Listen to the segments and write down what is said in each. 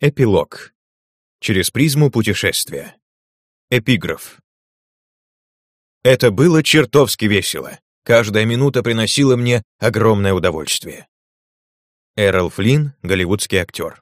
Эпилог. Через призму путешествия. Эпиграф. Это было чертовски весело. Каждая минута приносила мне огромное удовольствие. Эрл Флинн, голливудский актер.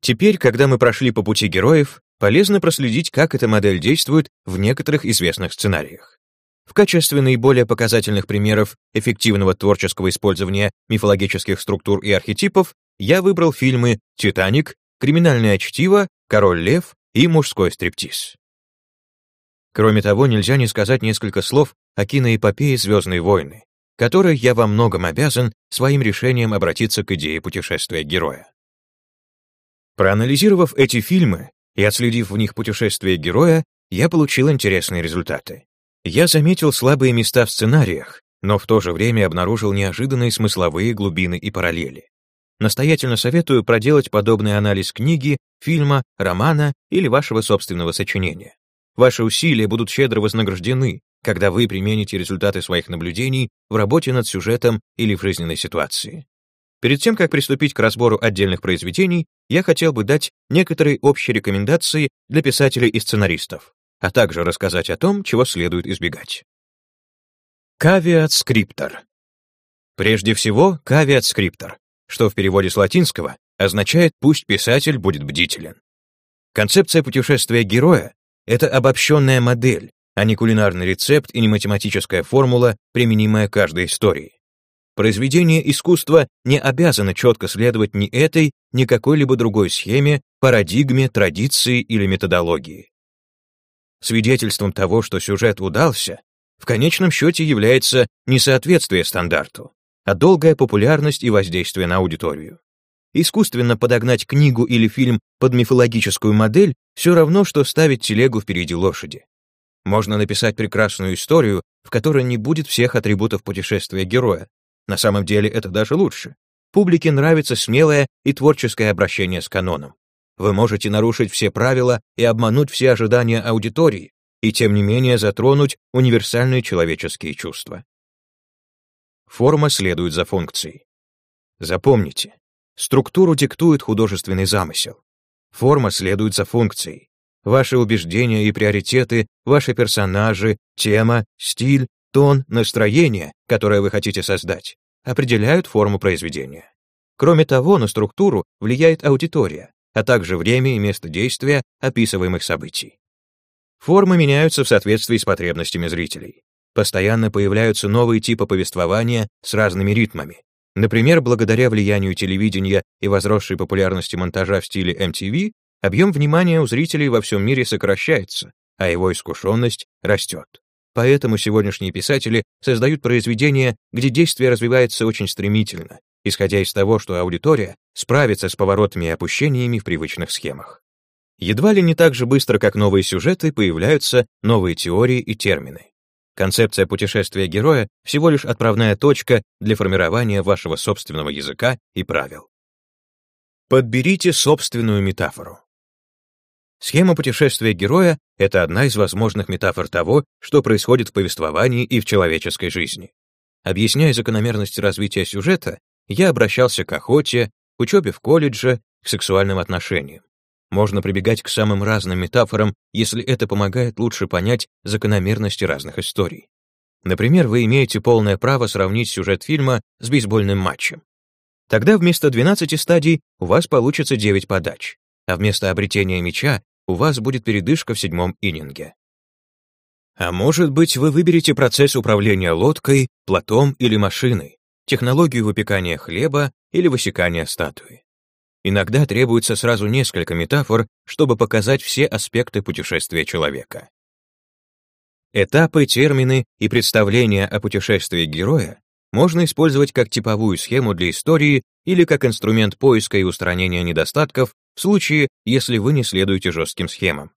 Теперь, когда мы прошли по пути героев, полезно проследить, как эта модель действует в некоторых известных сценариях. В качестве наиболее показательных примеров эффективного творческого использования мифологических структур и архетипов я выбрал фильмы «Титаник», «Криминальное чтиво», «Король лев» и «Мужской стриптиз». Кроме того, нельзя не сказать несколько слов о киноэпопее «Звездные войны», которой я во многом обязан своим решением обратиться к идее путешествия героя. Проанализировав эти фильмы и отследив в них путешествие героя, я получил интересные результаты. Я заметил слабые места в сценариях, но в то же время обнаружил неожиданные смысловые глубины и параллели. Настоятельно советую проделать подобный анализ книги, фильма, романа или вашего собственного сочинения. Ваши усилия будут щедро вознаграждены, когда вы примените результаты своих наблюдений в работе над сюжетом или в жизненной ситуации. Перед тем, как приступить к разбору отдельных произведений, я хотел бы дать некоторые общие рекомендации для писателей и сценаристов, а также рассказать о том, чего следует избегать. Кавиат скриптор. Прежде всего, кавиат скриптор что в переводе с латинского означает «пусть писатель будет бдителен». Концепция путешествия героя — это обобщенная модель, а не кулинарный рецепт и не математическая формула, применимая каждой истории. Произведение искусства не обязано четко следовать ни этой, ни какой-либо другой схеме, парадигме, традиции или методологии. Свидетельством того, что сюжет удался, в конечном счете является несоответствие стандарту а долгая популярность и воздействие на аудиторию. Искусственно подогнать книгу или фильм под мифологическую модель все равно, что ставить телегу впереди лошади. Можно написать прекрасную историю, в которой не будет всех атрибутов путешествия героя. На самом деле это даже лучше. Публике нравится смелое и творческое обращение с каноном. Вы можете нарушить все правила и обмануть все ожидания аудитории, и тем не менее затронуть универсальные человеческие чувства. Форма следует за функцией. Запомните, структуру диктует художественный замысел. Форма следует за функцией. Ваши убеждения и приоритеты, ваши персонажи, тема, стиль, тон, настроение, которое вы хотите создать, определяют форму произведения. Кроме того, на структуру влияет аудитория, а также время и место действия описываемых событий. Формы меняются в соответствии с потребностями зрителей. Постоянно появляются новые типы повествования с разными ритмами. Например, благодаря влиянию телевидения и возросшей популярности монтажа в стиле MTV, объем внимания у зрителей во всем мире сокращается, а его искушенность растет. Поэтому сегодняшние писатели создают произведения, где действие развивается очень стремительно, исходя из того, что аудитория справится с поворотами и опущениями в привычных схемах. Едва ли не так же быстро, как новые сюжеты, появляются новые теории и термины. Концепция путешествия героя — всего лишь отправная точка для формирования вашего собственного языка и правил. Подберите собственную метафору. Схема путешествия героя — это одна из возможных метафор того, что происходит в повествовании и в человеческой жизни. Объясняя закономерности развития сюжета, я обращался к охоте, учебе в колледже, к сексуальным отношениям. Можно прибегать к самым разным метафорам, если это помогает лучше понять закономерности разных историй. Например, вы имеете полное право сравнить сюжет фильма с бейсбольным матчем. Тогда вместо 12 стадий у вас получится 9 подач, а вместо обретения мяча у вас будет передышка в седьмом иннинге. А может быть, вы выберете процесс управления лодкой, плотом или машиной, технологию выпекания хлеба или высекания статуи. Иногда требуется сразу несколько метафор, чтобы показать все аспекты путешествия человека. Этапы, термины и представления о путешествии героя можно использовать как типовую схему для истории или как инструмент поиска и устранения недостатков в случае, если вы не следуете жестким схемам.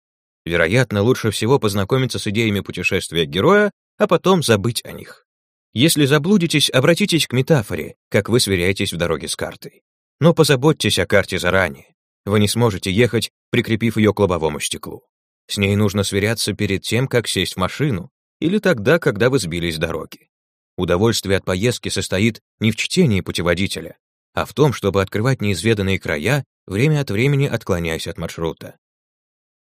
Вероятно, лучше всего познакомиться с идеями путешествия героя, а потом забыть о них. Если заблудитесь, обратитесь к метафоре, как вы сверяетесь в дороге с картой. Но позаботьтесь о карте заранее. Вы не сможете ехать, прикрепив ее к лобовому стеклу. С ней нужно сверяться перед тем, как сесть в машину, или тогда, когда вы сбились с дороги. Удовольствие от поездки состоит не в чтении путеводителя, а в том, чтобы открывать неизведанные края, время от времени отклоняясь от маршрута.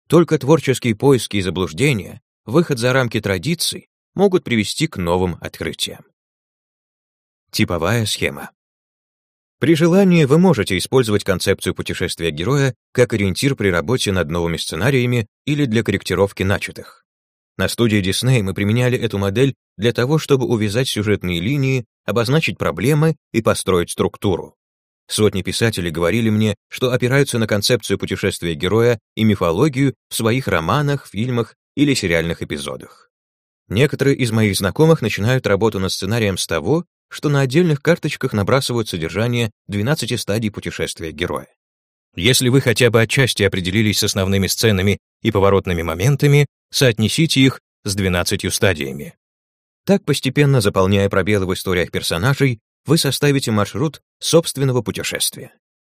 Только творческие поиски и заблуждения, выход за рамки традиций могут привести к новым открытиям. Типовая схема. При желании вы можете использовать концепцию путешествия героя как ориентир при работе над новыми сценариями или для корректировки начатых. На студии Disney мы применяли эту модель для того, чтобы увязать сюжетные линии, обозначить проблемы и построить структуру. Сотни писателей говорили мне, что опираются на концепцию путешествия героя и мифологию в своих романах, фильмах или сериальных эпизодах. Некоторые из моих знакомых начинают работу над сценарием с того, что на отдельных карточках набрасывают содержание 12 стадий путешествия героя. Если вы хотя бы отчасти определились с основными сценами и поворотными моментами, соотнесите их с 12 стадиями. Так, постепенно заполняя пробелы в историях персонажей, вы составите маршрут собственного путешествия.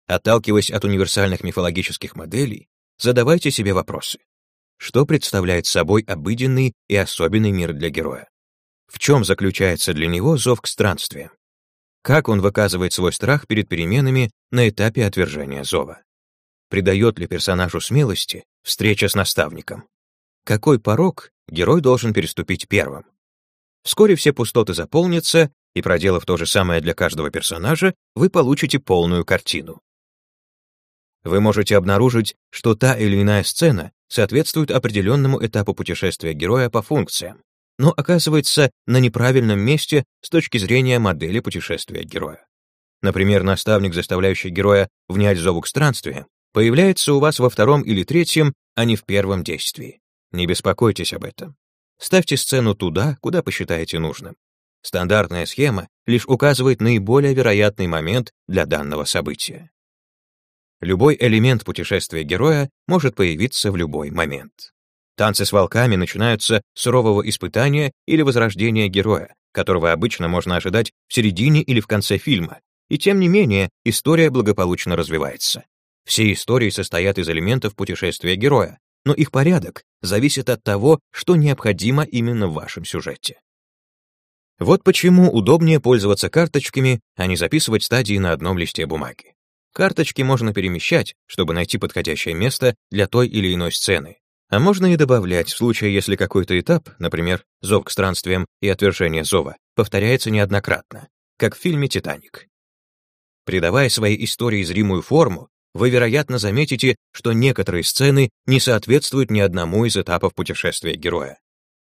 Отталкиваясь от универсальных мифологических моделей, задавайте себе вопросы. Что представляет собой обыденный и особенный мир для героя? В чем заключается для него зов к странствиям? Как он выказывает свой страх перед переменами на этапе отвержения зова? Придает ли персонажу смелости встреча с наставником? Какой порог герой должен переступить первым? Вскоре все пустоты заполнятся, и проделав то же самое для каждого персонажа, вы получите полную картину. Вы можете обнаружить, что та или иная сцена соответствует определенному этапу путешествия героя по функциям, но оказывается на неправильном месте с точки зрения модели путешествия героя. Например, наставник, заставляющий героя внять зову к странствиям, появляется у вас во втором или третьем, а не в первом действии. Не беспокойтесь об этом. Ставьте сцену туда, куда посчитаете нужным. Стандартная схема лишь указывает наиболее вероятный момент для данного события. Любой элемент путешествия героя может появиться в любой момент. Танцы с волками начинаются с сурового испытания или возрождения героя, которого обычно можно ожидать в середине или в конце фильма, и тем не менее история благополучно развивается. Все истории состоят из элементов путешествия героя, но их порядок зависит от того, что необходимо именно в вашем сюжете. Вот почему удобнее пользоваться карточками, а не записывать стадии на одном листе бумаги. Карточки можно перемещать, чтобы найти подходящее место для той или иной сцены, а можно и добавлять в случае, если какой-то этап, например, зов к странствиям и отвержение зова, повторяется неоднократно, как в фильме «Титаник». Придавая своей истории зримую форму, вы, вероятно, заметите, что некоторые сцены не соответствуют ни одному из этапов путешествия героя.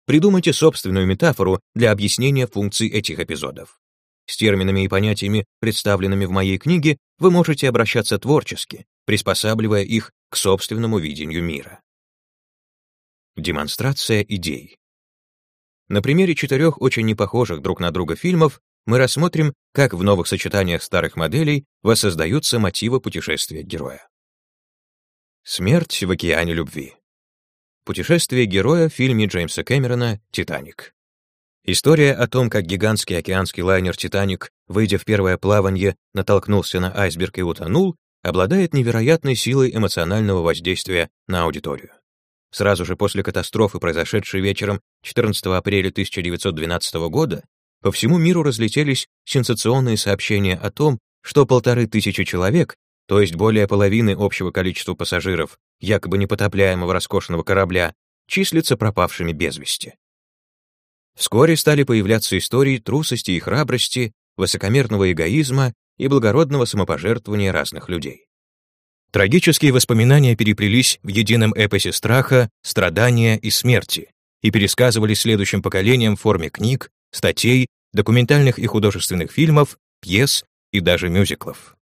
Придумайте собственную метафору для объяснения функций этих эпизодов. С терминами и понятиями, представленными в моей книге, вы можете обращаться творчески, приспосабливая их к собственному видению мира. Демонстрация идей. На примере четырех очень непохожих друг на друга фильмов мы рассмотрим, как в новых сочетаниях старых моделей воссоздаются мотивы путешествия героя. Смерть в океане любви. Путешествие героя в фильме Джеймса Кэмерона «Титаник». История о том, как гигантский океанский лайнер «Титаник», выйдя в первое плавание, натолкнулся на айсберг и утонул, обладает невероятной силой эмоционального воздействия на аудиторию. Сразу же после катастрофы, произошедшей вечером 14 апреля 1912 года, по всему миру разлетелись сенсационные сообщения о том, что полторы тысячи человек, то есть более половины общего количества пассажиров якобы непотопляемого роскошного корабля, числятся пропавшими без вести. Вскоре стали появляться истории трусости и храбрости, высокомерного эгоизма и благородного самопожертвования разных людей. Трагические воспоминания переплелись в едином эпосе страха, страдания и смерти и пересказывались следующим поколениям в форме книг, статей, документальных и художественных фильмов, пьес и даже мюзиклов.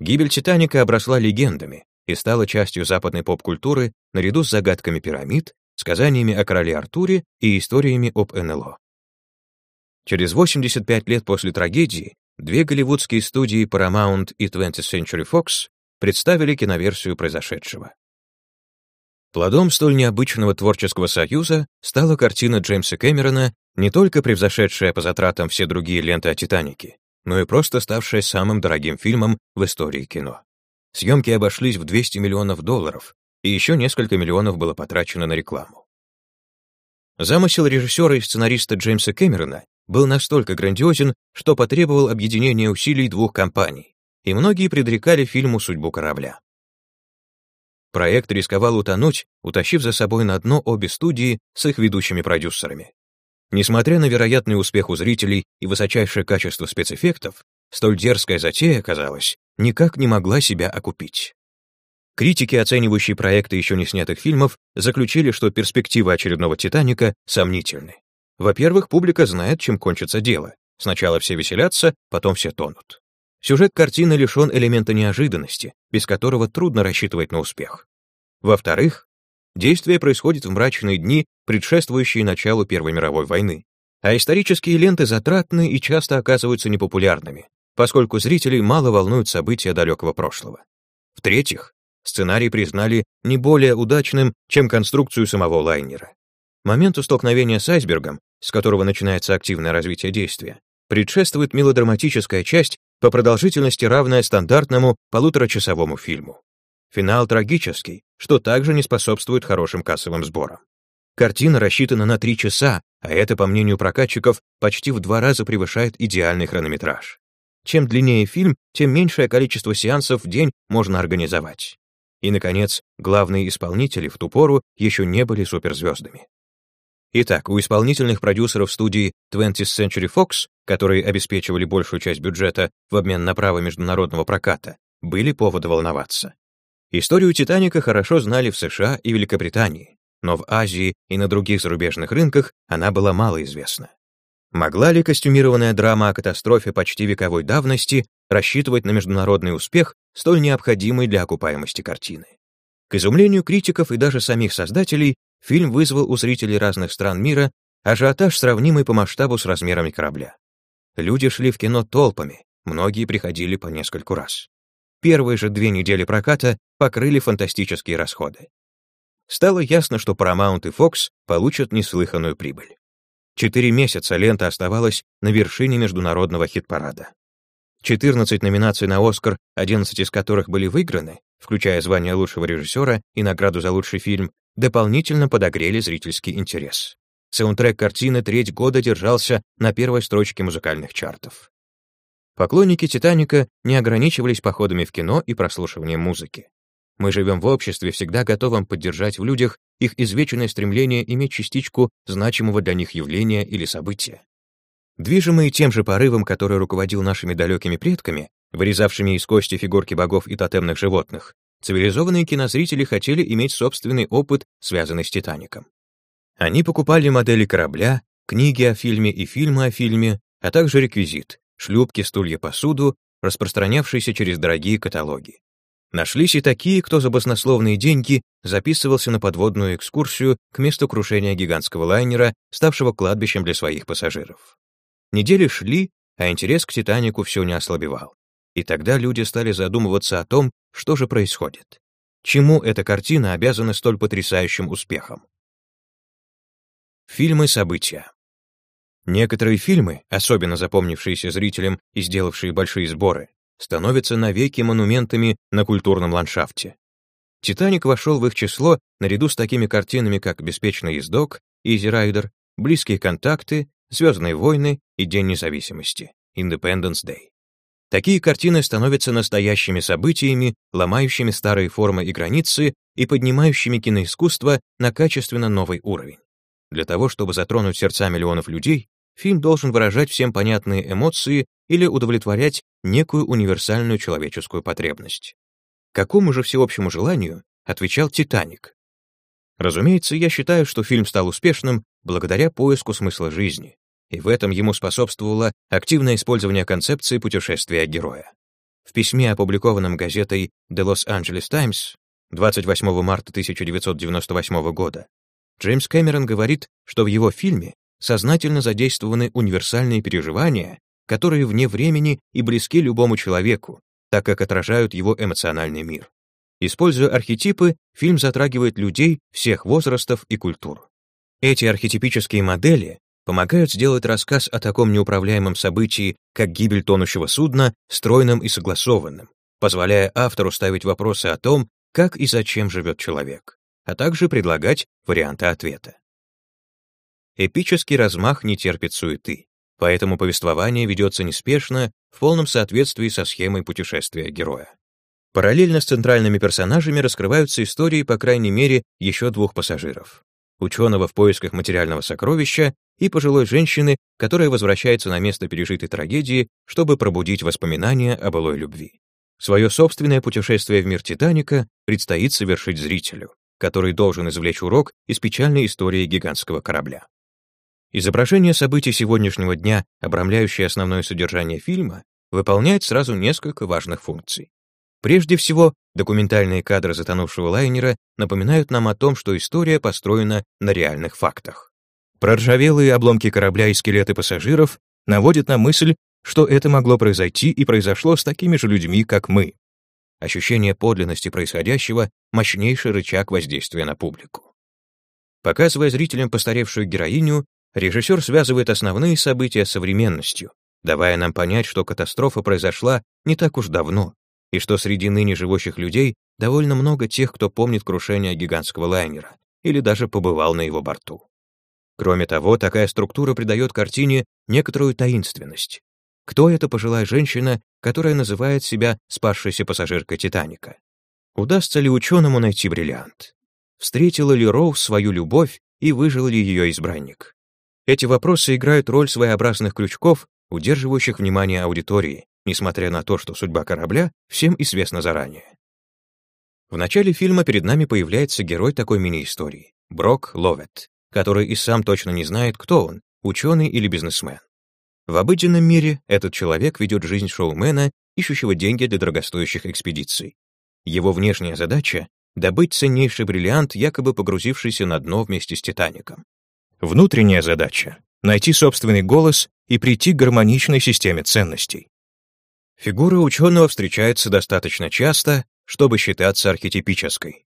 Гибель «Титаника» обросла легендами и стала частью западной поп-культуры наряду с загадками пирамид, сказаниями о короле Артуре и историями об НЛО. Через 85 лет после трагедии две голливудские студии Paramount и 20th Century Fox представили киноверсию произошедшего. Плодом столь необычного творческого союза стала картина Джеймса Кэмерона, не только превзошедшая по затратам все другие ленты о «Титанике», но и просто ставшая самым дорогим фильмом в истории кино. Съемки обошлись в 200 миллионов долларов, и еще несколько миллионов было потрачено на рекламу. Замысел режиссера и сценариста Джеймса Кэмерона был настолько грандиозен, что потребовал объединения усилий двух компаний и многие предрекали фильму судьбу корабля. Проект рисковал утонуть, утащив за собой на дно обе студии с их ведущими продюсерами. Несмотря на вероятный успех у зрителей и высочайшее качество спецэффектов, столь дерзкая затея, казалось, никак не могла себя окупить. Критики, оценивающие проекты еще не снятых фильмов, заключили, что перспективы очередного «Титаника» сомнительны. Во-первых, публика знает, чем кончится дело. Сначала все веселятся, потом все тонут. Сюжет картины лишен элемента неожиданности, без которого трудно рассчитывать на успех. Во-вторых, действие происходит в мрачные дни, предшествующие началу Первой мировой войны, а исторические ленты затратны и часто оказываются непопулярными, поскольку зрителей мало волнуют события далекого прошлого. В-третьих, сценарий признали не более удачным, чем конструкцию самого лайнера. Моменту столкновения с айсбергом, с которого начинается активное развитие действия, предшествует мелодраматическая часть по продолжительности равная стандартному полуторачасовому фильму. Финал трагический, что также не способствует хорошим кассовым сборам. Картина рассчитана на три часа, а это, по мнению прокатчиков, почти в два раза превышает идеальный хронометраж. Чем длиннее фильм, тем меньшее количество сеансов в день можно организовать. И, наконец, главные исполнители в ту пору еще не были суперзвездами. Итак, у исполнительных продюсеров студии 20th Century Fox, которые обеспечивали большую часть бюджета в обмен на право международного проката, были поводы волноваться. Историю «Титаника» хорошо знали в США и Великобритании, но в Азии и на других зарубежных рынках она была мало известна. Могла ли костюмированная драма о катастрофе почти вековой давности рассчитывать на международный успех, столь необходимый для окупаемости картины? К изумлению критиков и даже самих создателей, фильм вызвал у зрителей разных стран мира ажиотаж, сравнимый по масштабу с размерами корабля. Люди шли в кино толпами, многие приходили по нескольку раз. Первые же две недели проката покрыли фантастические расходы. Стало ясно, что Paramount и Fox получат неслыханную прибыль. Четыре месяца лента оставалась на вершине международного хит-парада. 14 номинаций на «Оскар», 11 из которых были выиграны, включая звание лучшего режиссера и награду за лучший фильм, дополнительно подогрели зрительский интерес. Саундтрек картины треть года держался на первой строчке музыкальных чартов. Поклонники «Титаника» не ограничивались походами в кино и прослушиванием музыки. Мы живем в обществе, всегда готовом поддержать в людях их извечное стремление иметь частичку значимого для них явления или события. Движимые тем же порывом, который руководил нашими далекими предками, вырезавшими из кости фигурки богов и тотемных животных, цивилизованные кинозрители хотели иметь собственный опыт, связанный с «Титаником». Они покупали модели корабля, книги о фильме и фильмы о фильме, а также реквизит — шлюпки, стулья, посуду, распространявшиеся через дорогие каталоги. Нашлись и такие, кто за баснословные деньги записывался на подводную экскурсию к месту крушения гигантского лайнера, ставшего кладбищем для своих пассажиров. Недели шли, а интерес к «Титанику» все не ослабевал. И тогда люди стали задумываться о том, что же происходит. Чему эта картина обязана столь потрясающим успехом? Фильмы события. Некоторые фильмы, особенно запомнившиеся зрителям и сделавшие большие сборы, становятся навеки монументами на культурном ландшафте. «Титаник» вошел в их число наряду с такими картинами, как «Беспечный ездок», «Изи Райдер», «Близкие контакты», «Звездные войны» и «День независимости» Independence Day. Такие картины становятся настоящими событиями, ломающими старые формы и границы и поднимающими киноискусство на качественно новый уровень. Для того, чтобы затронуть сердца миллионов людей, фильм должен выражать всем понятные эмоции или удовлетворять некую универсальную человеческую потребность. Какому же всеобщему желанию отвечал «Титаник»? Разумеется, я считаю, что фильм стал успешным благодаря поиску смысла жизни, и в этом ему способствовало активное использование концепции путешествия героя. В письме, опубликованном газетой The Los Angeles Times 28 марта 1998 года, Джеймс Кэмерон говорит, что в его фильме сознательно задействованы универсальные переживания, которые вне времени и близки любому человеку, так как отражают его эмоциональный мир. Используя архетипы, фильм затрагивает людей всех возрастов и культур. Эти архетипические модели помогают сделать рассказ о таком неуправляемом событии, как гибель тонущего судна, стройным и согласованным, позволяя автору ставить вопросы о том, как и зачем живет человек, а также предлагать варианты ответа. Эпический размах не терпит суеты. поэтому повествование ведется неспешно, в полном соответствии со схемой путешествия героя. Параллельно с центральными персонажами раскрываются истории, по крайней мере, еще двух пассажиров. Ученого в поисках материального сокровища и пожилой женщины, которая возвращается на место пережитой трагедии, чтобы пробудить воспоминания о былой любви. Свое собственное путешествие в мир Титаника предстоит совершить зрителю, который должен извлечь урок из печальной истории гигантского корабля. Изображение событий сегодняшнего дня, обрамляющее основное содержание фильма, выполняет сразу несколько важных функций. Прежде всего, документальные кадры затонувшего лайнера напоминают нам о том, что история построена на реальных фактах. Проржавелые обломки корабля и скелеты пассажиров наводят на мысль, что это могло произойти и произошло с такими же людьми, как мы. Ощущение подлинности происходящего — мощнейший рычаг воздействия на публику. Показывая зрителям постаревшую героиню, режиссер связывает основные события с современностью, давая нам понять, что катастрофа произошла не так уж давно, и что среди ныне живущих людей довольно много тех, кто помнит крушение гигантского лайнера или даже побывал на его борту. Кроме того, такая структура придает картине некоторую таинственность. Кто эта пожилая женщина, которая называет себя спасшейся пассажиркой Титаника? Удастся ли ученому найти бриллиант? Встретила ли Роуз свою любовь и выжил ли ее избранник? Эти вопросы играют роль своеобразных крючков, удерживающих внимание аудитории, несмотря на то, что судьба корабля всем известна заранее. В начале фильма перед нами появляется герой такой мини-истории — Брок Ловет, который и сам точно не знает, кто он — ученый или бизнесмен. В обыденном мире этот человек ведет жизнь шоумена, ищущего деньги для дорогостоящих экспедиций. Его внешняя задача — добыть ценнейший бриллиант, якобы погрузившийся на дно вместе с Титаником. Внутренняя задача — найти собственный голос и прийти к гармоничной системе ценностей. Фигура ученого встречается достаточно часто, чтобы считаться архетипической.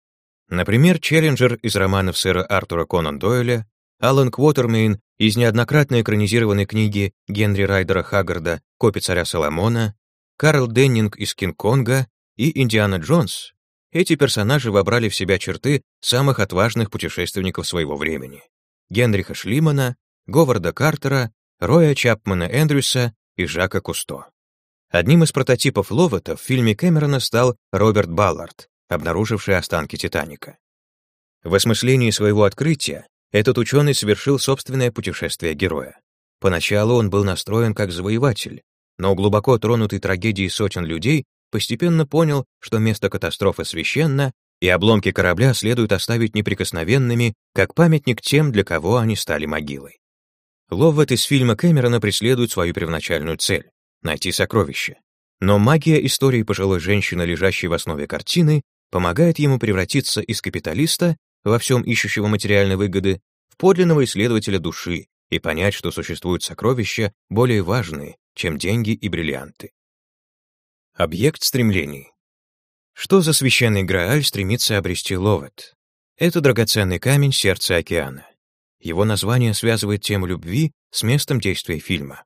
Например, Челленджер из романов сэра Артура Конан Дойля, Алан Квотермейн из неоднократно экранизированной книги Генри Райдера Хаггарда «Копи царя Соломона», Карл Деннинг из Кинг-Конга и Индиана Джонс. Эти персонажи вобрали в себя черты самых отважных путешественников своего времени. Генриха Шлимана, Говарда Картера, Роя Чапмана Эндрюса и Жака Кусто. Одним из прототипов Ловета в фильме Кэмерона стал Роберт Баллард, обнаруживший останки Титаника. В осмыслении своего открытия этот ученый совершил собственное путешествие героя. Поначалу он был настроен как завоеватель, но глубоко тронутый трагедией сотен людей постепенно понял, что место катастрофы священно, и обломки корабля следует оставить неприкосновенными, как памятник тем, для кого они стали могилой. Ловвет из фильма Кэмерона преследует свою первоначальную цель найти сокровище. Но магия истории пожилой женщины, лежащей в основе картины, помогает ему превратиться из капиталиста, во всем ищущего материальной выгоды, в подлинного исследователя души и понять, что существуют сокровища более важные, чем деньги и бриллианты. Объект стремлений. Что за священный Грааль стремится обрести Ловет? Это драгоценный камень сердца океана. Его название связывает тему любви с местом действия фильма.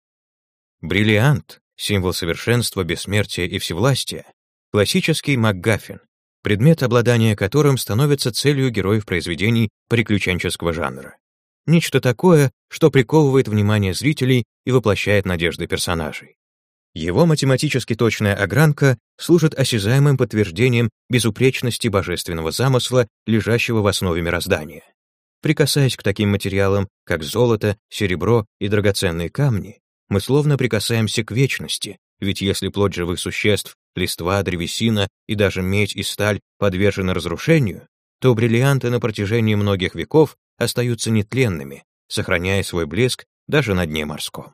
Бриллиант символ совершенства, бессмертия и всевластия, классический МакГаффин, предмет обладания которым становится целью героев произведений приключенческого жанра. Нечто такое, что приковывает внимание зрителей и воплощает надежды персонажей. Его математически точная огранка служит осязаемым подтверждением безупречности божественного замысла, лежащего в основе мироздания. Прикасаясь к таким материалам, как золото, серебро и драгоценные камни, мы словно прикасаемся к вечности, ведь если плоть живых существ, листва, древесина и даже медь и сталь подвержены разрушению, то бриллианты на протяжении многих веков остаются нетленными, сохраняя свой блеск даже на дне морском.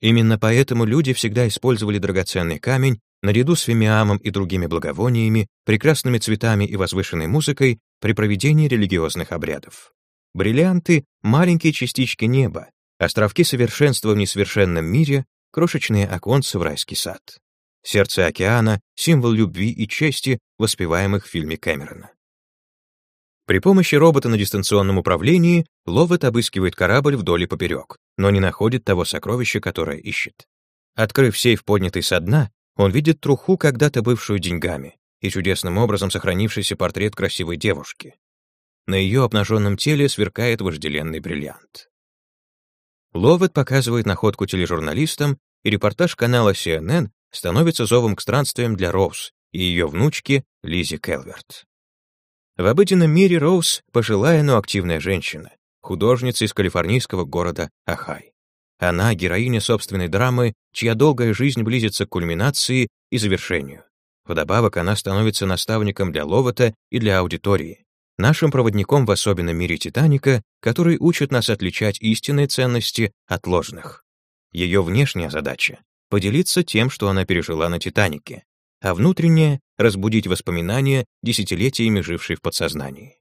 Именно поэтому люди всегда использовали драгоценный камень наряду с фимиамом и другими благовониями, прекрасными цветами и возвышенной музыкой при проведении религиозных обрядов. Бриллианты — маленькие частички неба, Островки совершенства в несовершенном мире, крошечные оконцы в райский сад. Сердце океана — символ любви и чести, воспеваемых в фильме Кэмерона. При помощи робота на дистанционном управлении Ловет обыскивает корабль вдоль и поперек, но не находит того сокровища, которое ищет. Открыв сейф, поднятый со дна, он видит труху, когда-то бывшую деньгами, и чудесным образом сохранившийся портрет красивой девушки. На ее обнаженном теле сверкает вожделенный бриллиант. Ловет показывает находку тележурналистам, и репортаж канала CNN становится зовом к странствиям для Роуз и ее внучки Лизи Келверт. В обыденном мире Роуз — пожилая, но активная женщина, художница из калифорнийского города Ахай. Она — героиня собственной драмы, чья долгая жизнь близится к кульминации и завершению. Вдобавок она становится наставником для Ловата и для аудитории, нашим проводником в особенном мире Титаника, который учит нас отличать истинные ценности от ложных. Ее внешняя задача — поделиться тем, что она пережила на Титанике, а внутренняя — разбудить воспоминания, десятилетиями жившие в подсознании.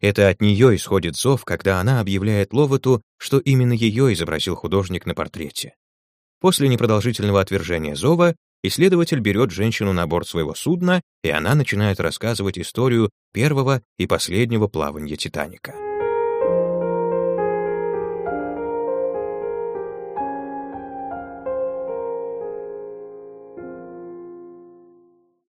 Это от нее исходит зов, когда она объявляет Ловату, что именно ее изобразил художник на портрете. После непродолжительного отвержения зова исследователь берет женщину на борт своего судна, и она начинает рассказывать историю первого и последнего плавания Титаника.